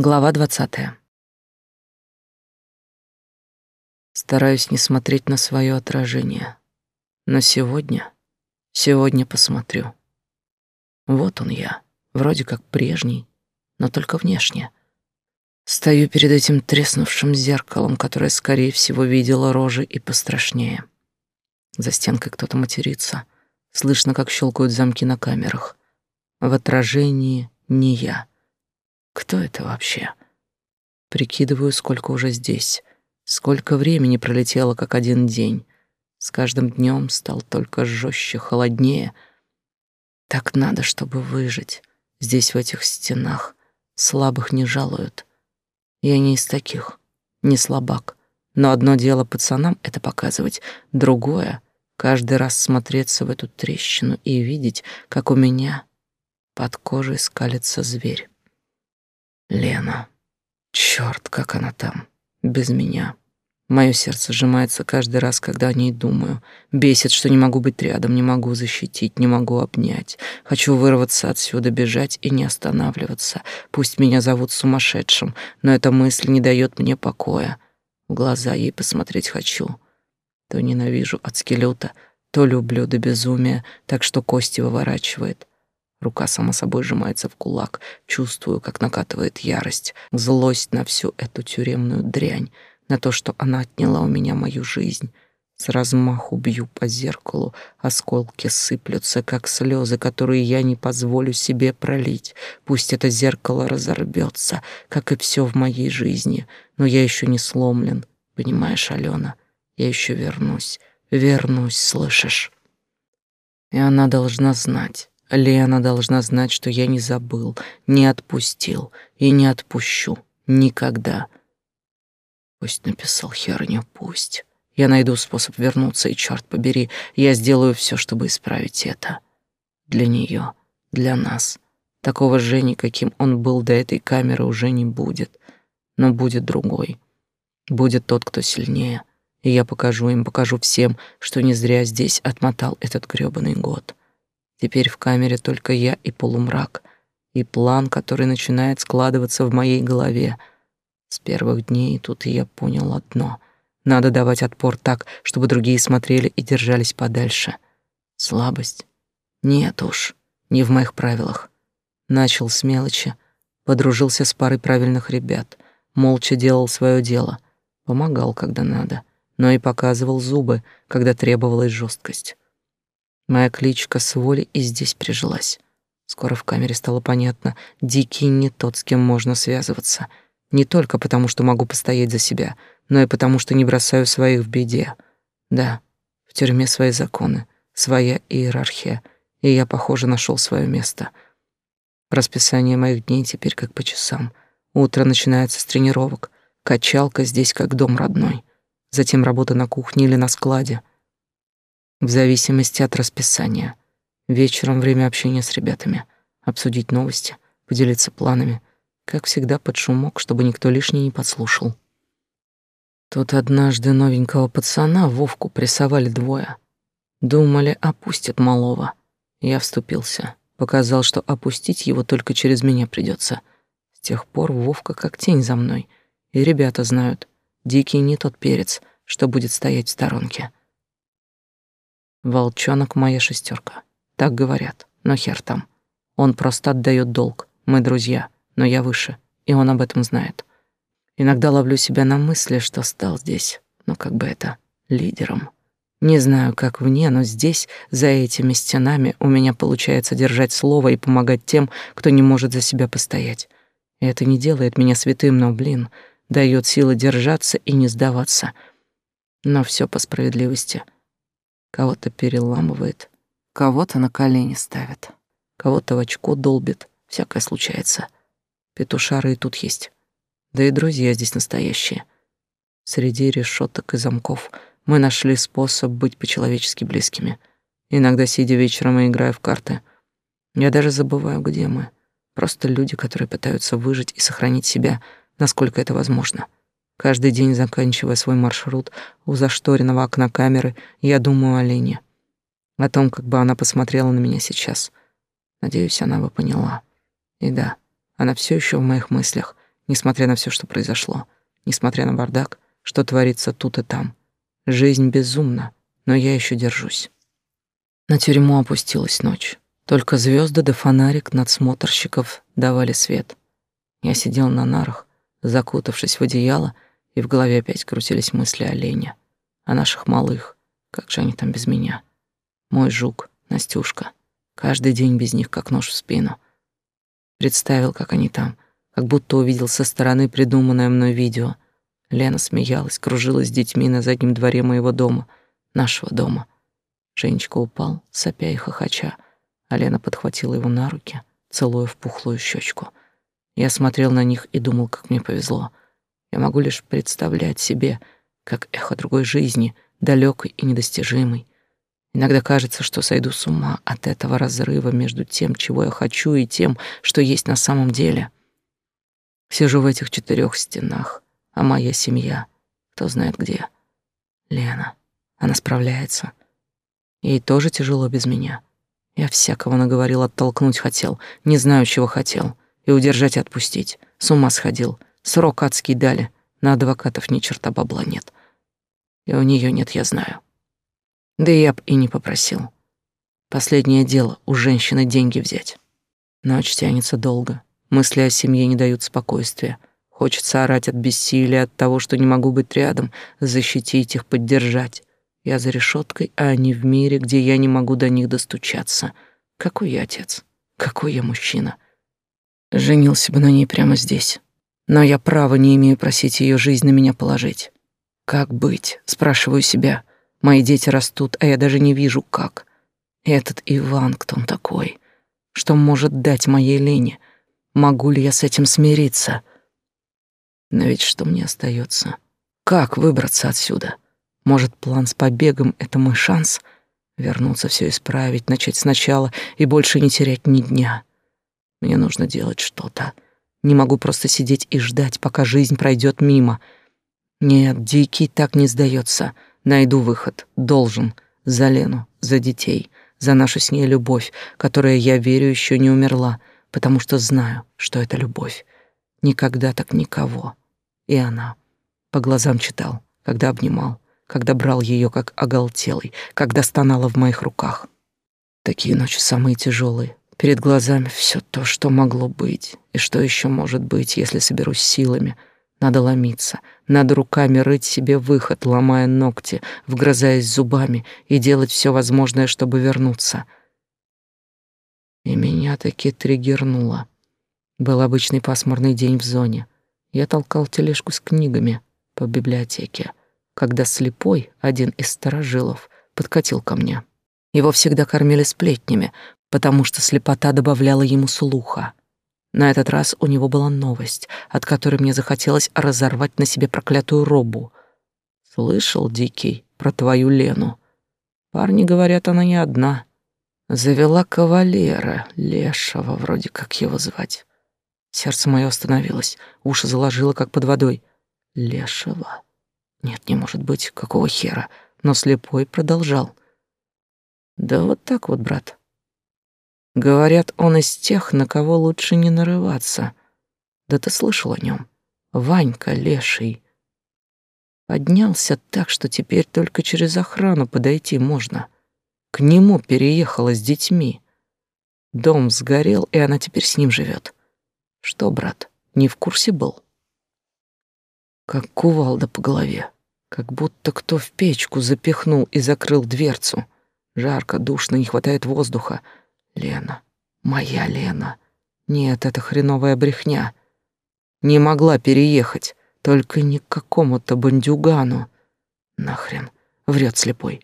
Глава двадцатая. Стараюсь не смотреть на свое отражение. Но сегодня, сегодня посмотрю. Вот он я, вроде как прежний, но только внешне. Стою перед этим треснувшим зеркалом, которое, скорее всего, видело рожи и пострашнее. За стенкой кто-то матерится. Слышно, как щелкают замки на камерах. В отражении не я — кто это вообще? Прикидываю, сколько уже здесь. Сколько времени пролетело, как один день. С каждым днем стал только жестче, холоднее. Так надо, чтобы выжить. Здесь, в этих стенах, слабых не жалуют. Я не из таких, не слабак. Но одно дело пацанам это показывать, другое — каждый раз смотреться в эту трещину и видеть, как у меня под кожей скалится зверь. Лена. Черт, как она там, без меня. Мое сердце сжимается каждый раз, когда о ней думаю. Бесит, что не могу быть рядом, не могу защитить, не могу обнять. Хочу вырваться отсюда, бежать и не останавливаться. Пусть меня зовут сумасшедшим, но эта мысль не дает мне покоя. В глаза ей посмотреть хочу. То ненавижу от скелета, то люблю до безумия, так что кости выворачивает. Рука сама собой сжимается в кулак. Чувствую, как накатывает ярость, злость на всю эту тюремную дрянь, на то, что она отняла у меня мою жизнь. С размаху бью по зеркалу, осколки сыплются, как слезы, которые я не позволю себе пролить. Пусть это зеркало разорвется, как и все в моей жизни, но я еще не сломлен, понимаешь, Алена? Я еще вернусь, вернусь, слышишь? И она должна знать. Лена должна знать, что я не забыл, не отпустил и не отпущу никогда. Пусть написал херню, пусть. Я найду способ вернуться, и, черт побери, я сделаю все, чтобы исправить это. Для нее, для нас. Такого Жени, каким он был до этой камеры, уже не будет. Но будет другой. Будет тот, кто сильнее. И я покажу им, покажу всем, что не зря здесь отмотал этот грёбаный год. Теперь в камере только я и полумрак, и план, который начинает складываться в моей голове. С первых дней тут я понял одно. Надо давать отпор так, чтобы другие смотрели и держались подальше. Слабость? Нет уж, не в моих правилах. Начал с мелочи, подружился с парой правильных ребят, молча делал свое дело, помогал, когда надо, но и показывал зубы, когда требовалась жесткость. Моя кличка с воли и здесь прижилась. Скоро в камере стало понятно, Дикий не тот, с кем можно связываться. Не только потому, что могу постоять за себя, но и потому, что не бросаю своих в беде. Да, в тюрьме свои законы, своя иерархия, и я, похоже, нашел свое место. Расписание моих дней теперь как по часам. Утро начинается с тренировок, качалка здесь как дом родной. Затем работа на кухне или на складе — в зависимости от расписания. Вечером время общения с ребятами, обсудить новости, поделиться планами, как всегда под шумок, чтобы никто лишний не подслушал. Тут однажды новенького пацана Вовку прессовали двое. Думали, опустят малого. Я вступился, показал, что опустить его только через меня придется. С тех пор Вовка как тень за мной. И ребята знают, Дикий не тот перец, что будет стоять в сторонке. Волчонок моя шестерка. Так говорят, но хер там. Он просто отдает долг. Мы друзья, но я выше, и он об этом знает. Иногда ловлю себя на мысли, что стал здесь, ну как бы это, лидером. Не знаю, как вне, но здесь, за этими стенами, у меня получается держать слово и помогать тем, кто не может за себя постоять. И это не делает меня святым, но, блин, дает силы держаться и не сдаваться. Но все по справедливости — кого-то переламывает, кого-то на колени ставит, кого-то в очко долбит, всякое случается. Петушары и тут есть. Да и друзья здесь настоящие. Среди решеток и замков мы нашли способ быть по-человечески близкими. Иногда, сидя вечером и играя в карты, я даже забываю, где мы. Просто люди, которые пытаются выжить и сохранить себя, насколько это возможно. — Каждый день, заканчивая свой маршрут у зашторенного окна камеры, я думаю о Лене. О том, как бы она посмотрела на меня сейчас. Надеюсь, она бы поняла. И да, она все еще в моих мыслях. несмотря на все, что произошло, несмотря на бардак, что творится тут и там. Жизнь безумна, но я еще держусь. На тюрьму опустилась ночь. Только звезды да фонарик надсмотрщиков давали свет. Я сидел на нарах, закутавшись в одеяло, и в голове опять крутились мысли о Лене, о наших малых. Как же они там без меня? Мой жук, Настюшка. Каждый день без них, как нож в спину. Представил, как они там, как будто увидел со стороны придуманное мной видео. Лена смеялась, кружилась с детьми на заднем дворе моего дома, нашего дома. Женечка упал, сопя и хохоча, а Лена подхватила его на руки, целуя в пухлую щечку. Я смотрел на них и думал, как мне повезло. Я могу лишь представлять себе, как эхо другой жизни, далекой и недостижимой. Иногда кажется, что сойду с ума от этого разрыва между тем, чего я хочу, и тем, что есть на самом деле. Сижу в этих четырех стенах, а моя семья, кто знает где. Лена, она справляется. Ей тоже тяжело без меня. Я всякого наговорил, оттолкнуть хотел, не знаю, чего хотел и удержать и отпустить. С ума сходил. Срок адский дали. На адвокатов ни черта бабла нет. И у нее нет, я знаю. Да я б и не попросил. Последнее дело у женщины деньги взять. Ночь тянется долго. Мысли о семье не дают спокойствия. Хочется орать от бессилия, от того, что не могу быть рядом, защитить их, поддержать. Я за решеткой, а они в мире, где я не могу до них достучаться. Какой я отец? Какой я мужчина? Женился бы на ней прямо здесь. Но я права не имею просить ее жизнь на меня положить. Как быть? Спрашиваю себя. Мои дети растут, а я даже не вижу, как. Этот Иван, кто он такой? Что может дать моей Лене? Могу ли я с этим смириться? Но ведь что мне остается? Как выбраться отсюда? Может, план с побегом — это мой шанс? Вернуться, все исправить, начать сначала и больше не терять ни дня. Мне нужно делать что-то. Не могу просто сидеть и ждать, пока жизнь пройдет мимо. Нет, Дикий так не сдается. Найду выход. Должен. За Лену, за детей, за нашу с ней любовь, которая, я верю, еще не умерла, потому что знаю, что это любовь. Никогда так никого. И она. По глазам читал, когда обнимал, когда брал ее как оголтелый, когда стонала в моих руках. Такие ночи самые тяжелые, Перед глазами все то, что могло быть, и что еще может быть, если соберусь силами. Надо ломиться, надо руками рыть себе выход, ломая ногти, вгрызаясь зубами и делать все возможное, чтобы вернуться. И меня таки триггернуло. Был обычный пасмурный день в зоне. Я толкал тележку с книгами по библиотеке, когда слепой, один из старожилов, подкатил ко мне. Его всегда кормили сплетнями, потому что слепота добавляла ему слуха. На этот раз у него была новость, от которой мне захотелось разорвать на себе проклятую робу. «Слышал, Дикий, про твою Лену? Парни говорят, она не одна. Завела кавалера, лешего, вроде как его звать. Сердце мое остановилось, уши заложило, как под водой. Лешего? Нет, не может быть, какого хера? Но слепой продолжал. Да вот так вот, брат. Говорят, он из тех, на кого лучше не нарываться. Да ты слышал о нем? Ванька леший. Поднялся так, что теперь только через охрану подойти можно. К нему переехала с детьми. Дом сгорел, и она теперь с ним живет. Что, брат, не в курсе был? Как кувалда по голове, как будто кто в печку запихнул и закрыл дверцу. Жарко, душно, не хватает воздуха — Лена, моя Лена. Нет, это хреновая брехня. Не могла переехать, только не к какому-то бандюгану. Нахрен, врет слепой.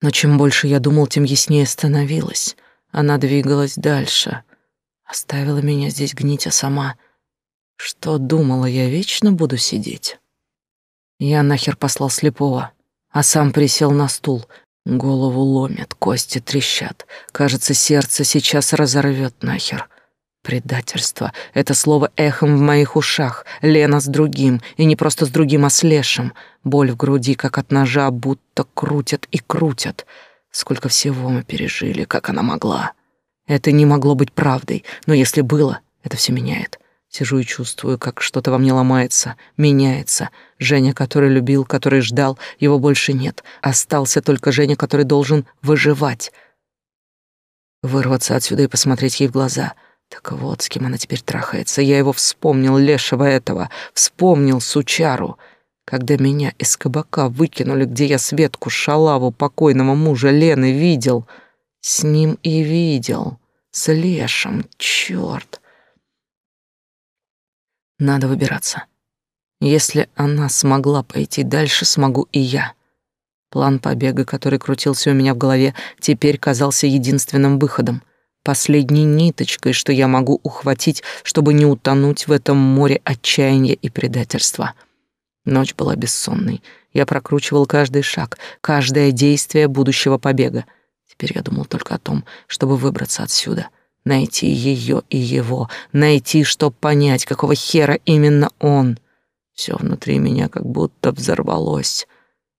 Но чем больше я думал, тем яснее становилось. Она двигалась дальше. Оставила меня здесь гнить, а сама... Что думала, я вечно буду сидеть? Я нахер послал слепого, а сам присел на стул, Голову ломит, кости трещат. Кажется, сердце сейчас разорвет нахер. Предательство — это слово эхом в моих ушах. Лена с другим, и не просто с другим, а с лешим. Боль в груди, как от ножа, будто крутят и крутят. Сколько всего мы пережили, как она могла. Это не могло быть правдой, но если было, это все меняет. Сижу и чувствую, как что-то во мне ломается, меняется. Женя, который любил, который ждал, его больше нет. Остался только Женя, который должен выживать. Вырваться отсюда и посмотреть ей в глаза. Так вот, с кем она теперь трахается. Я его вспомнил, лешего этого. Вспомнил сучару. Когда меня из кабака выкинули, где я Светку Шалаву, покойного мужа Лены, видел. С ним и видел. С Лешем, чёрт. Надо выбираться. Если она смогла пойти дальше, смогу и я. План побега, который крутился у меня в голове, теперь казался единственным выходом, последней ниточкой, что я могу ухватить, чтобы не утонуть в этом море отчаяния и предательства. Ночь была бессонной. Я прокручивал каждый шаг, каждое действие будущего побега. Теперь я думал только о том, чтобы выбраться отсюда — Найти ее и его, найти, чтоб понять, какого хера именно он. Все внутри меня как будто взорвалось.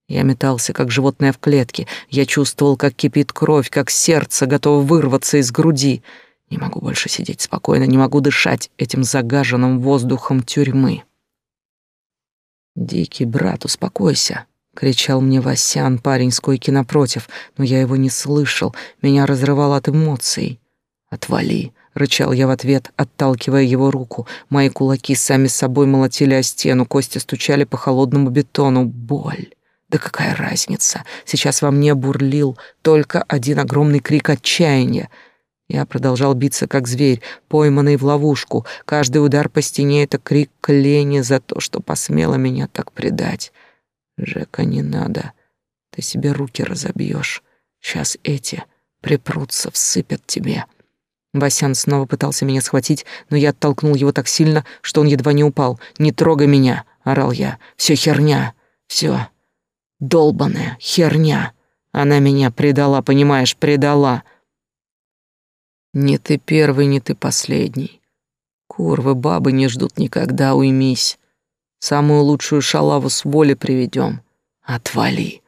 Я метался, как животное в клетке. Я чувствовал, как кипит кровь, как сердце готово вырваться из груди. Не могу больше сидеть спокойно, не могу дышать этим загаженным воздухом тюрьмы. «Дикий брат, успокойся!» — кричал мне Васян, парень с койки напротив, но я его не слышал, меня разрывало от эмоций. «Отвали!» — рычал я в ответ, отталкивая его руку. Мои кулаки сами собой молотили о стену, кости стучали по холодному бетону. Боль! Да какая разница? Сейчас во мне бурлил только один огромный крик отчаяния. Я продолжал биться, как зверь, пойманный в ловушку. Каждый удар по стене — это крик лени за то, что посмела меня так предать. «Жека, не надо. Ты себе руки разобьешь. Сейчас эти припрутся, всыпят тебе». Васян снова пытался меня схватить, но я оттолкнул его так сильно, что он едва не упал. «Не трогай меня!» — орал я. «Все херня! Все долбаная херня! Она меня предала, понимаешь, предала!» «Не ты первый, не ты последний. Курвы, бабы не ждут никогда, уймись. Самую лучшую шалаву с воли приведем. Отвали!»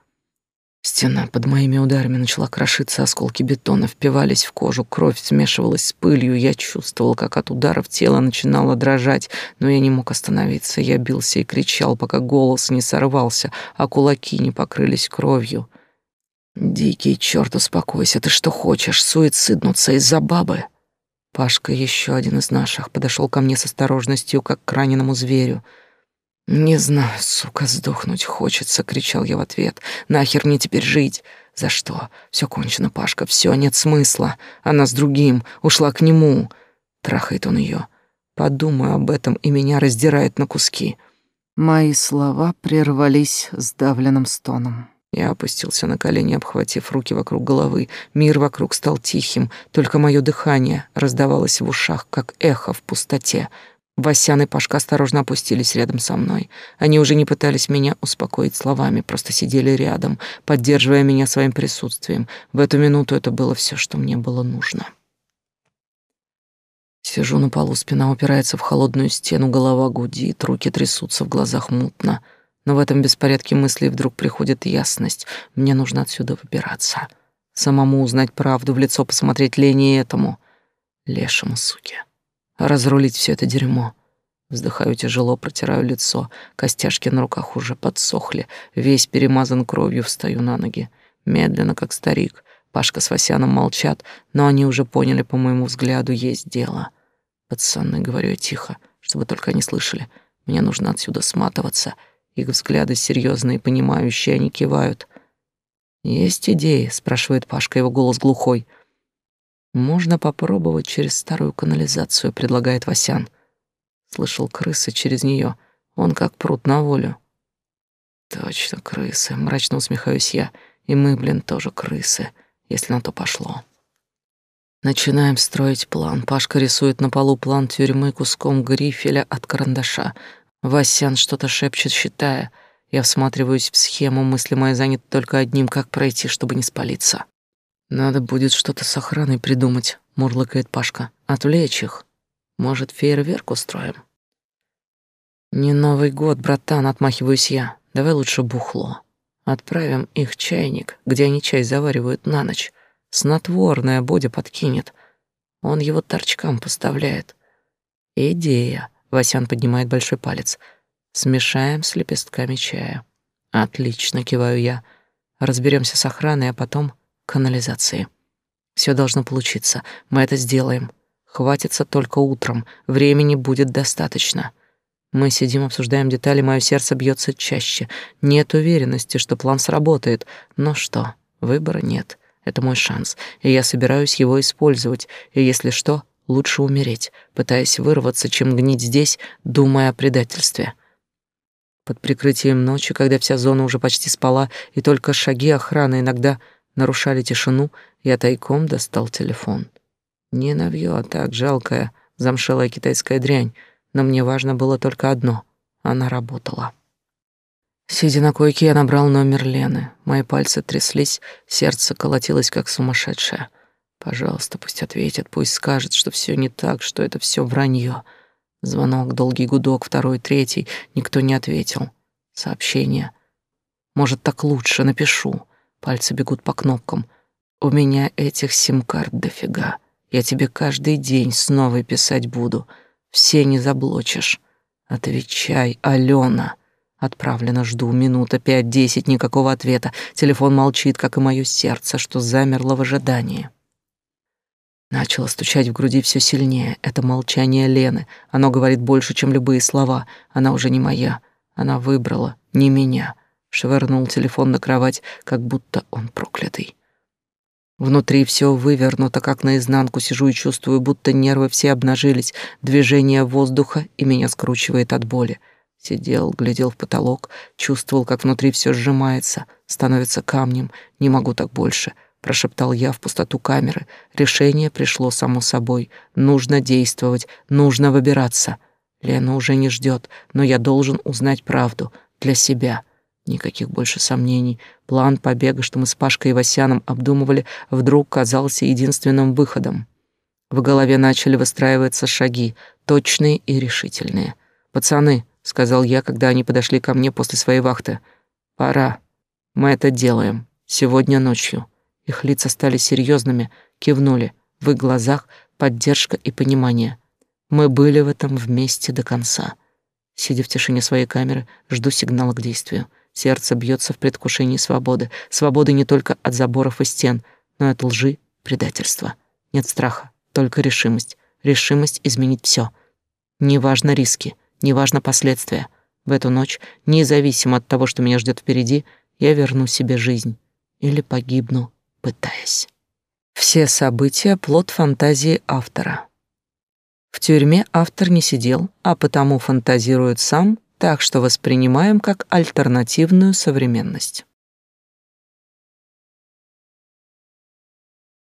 Стена под моими ударами начала крошиться, осколки бетона впивались в кожу, кровь смешивалась с пылью, я чувствовал, как от ударов тело начинало дрожать, но я не мог остановиться. Я бился и кричал, пока голос не сорвался, а кулаки не покрылись кровью. «Дикий черт, успокойся, ты что хочешь, суициднуться из-за бабы?» Пашка, еще один из наших, подошел ко мне с осторожностью, как к раненому зверю — «Не знаю, сука, сдохнуть хочется», — кричал я в ответ. «Нахер мне теперь жить? За что? Все кончено, Пашка, все, нет смысла. Она с другим, ушла к нему». Трахает он ее. Подумаю об этом, и меня раздирает на куски. Мои слова прервались сдавленным стоном. Я опустился на колени, обхватив руки вокруг головы. Мир вокруг стал тихим, только мое дыхание раздавалось в ушах, как эхо в пустоте. Васян и Пашка осторожно опустились рядом со мной. Они уже не пытались меня успокоить словами, просто сидели рядом, поддерживая меня своим присутствием. В эту минуту это было все, что мне было нужно. Сижу на полу, спина упирается в холодную стену, голова гудит, руки трясутся, в глазах мутно. Но в этом беспорядке мыслей вдруг приходит ясность. Мне нужно отсюда выбираться. Самому узнать правду, в лицо посмотреть Лене этому. Лешему, суке разрулить все это дерьмо. Вздыхаю тяжело, протираю лицо, костяшки на руках уже подсохли, весь перемазан кровью, встаю на ноги. Медленно, как старик. Пашка с Васяном молчат, но они уже поняли, по моему взгляду, есть дело. Пацаны, говорю я тихо, чтобы только они слышали. Мне нужно отсюда сматываться. Их взгляды серьезные, понимающие, они кивают. «Есть идеи?» — спрашивает Пашка, его голос глухой. Можно попробовать через старую канализацию, предлагает Васян. Слышал крысы через нее. Он как пруд на волю. Точно, крысы, мрачно усмехаюсь я. И мы, блин, тоже крысы, если на то пошло. Начинаем строить план. Пашка рисует на полу план тюрьмы куском грифеля от карандаша. Васян что-то шепчет, считая. Я всматриваюсь в схему, мысли мои заняты только одним, как пройти, чтобы не спалиться. Надо будет что-то с охраной придумать, мурлыкает Пашка. Отвлечь их. Может, фейерверк устроим? Не Новый год, братан, отмахиваюсь я. Давай лучше бухло. Отправим их чайник, где они чай заваривают на ночь. Снотворное Бодя подкинет. Он его торчкам поставляет. Идея. Васян поднимает большой палец. Смешаем с лепестками чая. Отлично, киваю я. Разберемся с охраной, а потом канализацией. Все должно получиться. Мы это сделаем. Хватится только утром. Времени будет достаточно. Мы сидим, обсуждаем детали, мое сердце бьется чаще. Нет уверенности, что план сработает. Но что? Выбора нет. Это мой шанс, и я собираюсь его использовать. И если что, лучше умереть, пытаясь вырваться, чем гнить здесь, думая о предательстве. Под прикрытием ночи, когда вся зона уже почти спала, и только шаги охраны иногда нарушали тишину, я тайком достал телефон. Не навьё, а так жалкая, замшелая китайская дрянь, но мне важно было только одно — она работала. Сидя на койке, я набрал номер Лены. Мои пальцы тряслись, сердце колотилось как сумасшедшее. Пожалуйста, пусть ответит, пусть скажет, что все не так, что это все вранье. Звонок, долгий гудок, второй, третий. Никто не ответил. Сообщение. Может, так лучше, напишу. Пальцы бегут по кнопкам. У меня этих сим-карт дофига. Я тебе каждый день снова писать буду. Все не заблочишь. Отвечай, Алена. Отправлено, жду, минута, пять, десять, никакого ответа. Телефон молчит, как и мое сердце, что замерло в ожидании. Начало стучать в груди все сильнее. Это молчание Лены. Оно говорит больше, чем любые слова. Она уже не моя. Она выбрала не меня. Швырнул телефон на кровать, как будто он проклятый. Внутри все вывернуто, как наизнанку сижу и чувствую, будто нервы все обнажились, движение воздуха и меня скручивает от боли. Сидел, глядел в потолок, чувствовал, как внутри все сжимается, становится камнем. Не могу так больше прошептал я в пустоту камеры. Решение пришло само собой. Нужно действовать, нужно выбираться. Лена уже не ждет, но я должен узнать правду для себя. Никаких больше сомнений. План побега, что мы с Пашкой и Васяном обдумывали, вдруг казался единственным выходом. В голове начали выстраиваться шаги, точные и решительные. «Пацаны», — сказал я, когда они подошли ко мне после своей вахты, — «пора. Мы это делаем. Сегодня ночью». Их лица стали серьезными, кивнули. В их глазах поддержка и понимание. Мы были в этом вместе до конца. Сидя в тишине своей камеры, жду сигнала к действию. Сердце бьется в предвкушении свободы. Свободы не только от заборов и стен, но и от лжи, предательства. Нет страха, только решимость. Решимость изменить все. Неважно риски, неважно последствия. В эту ночь, независимо от того, что меня ждет впереди, я верну себе жизнь или погибну пытаясь. Все события — плод фантазии автора. В тюрьме автор не сидел, а потому фантазирует сам, так что воспринимаем как альтернативную современность.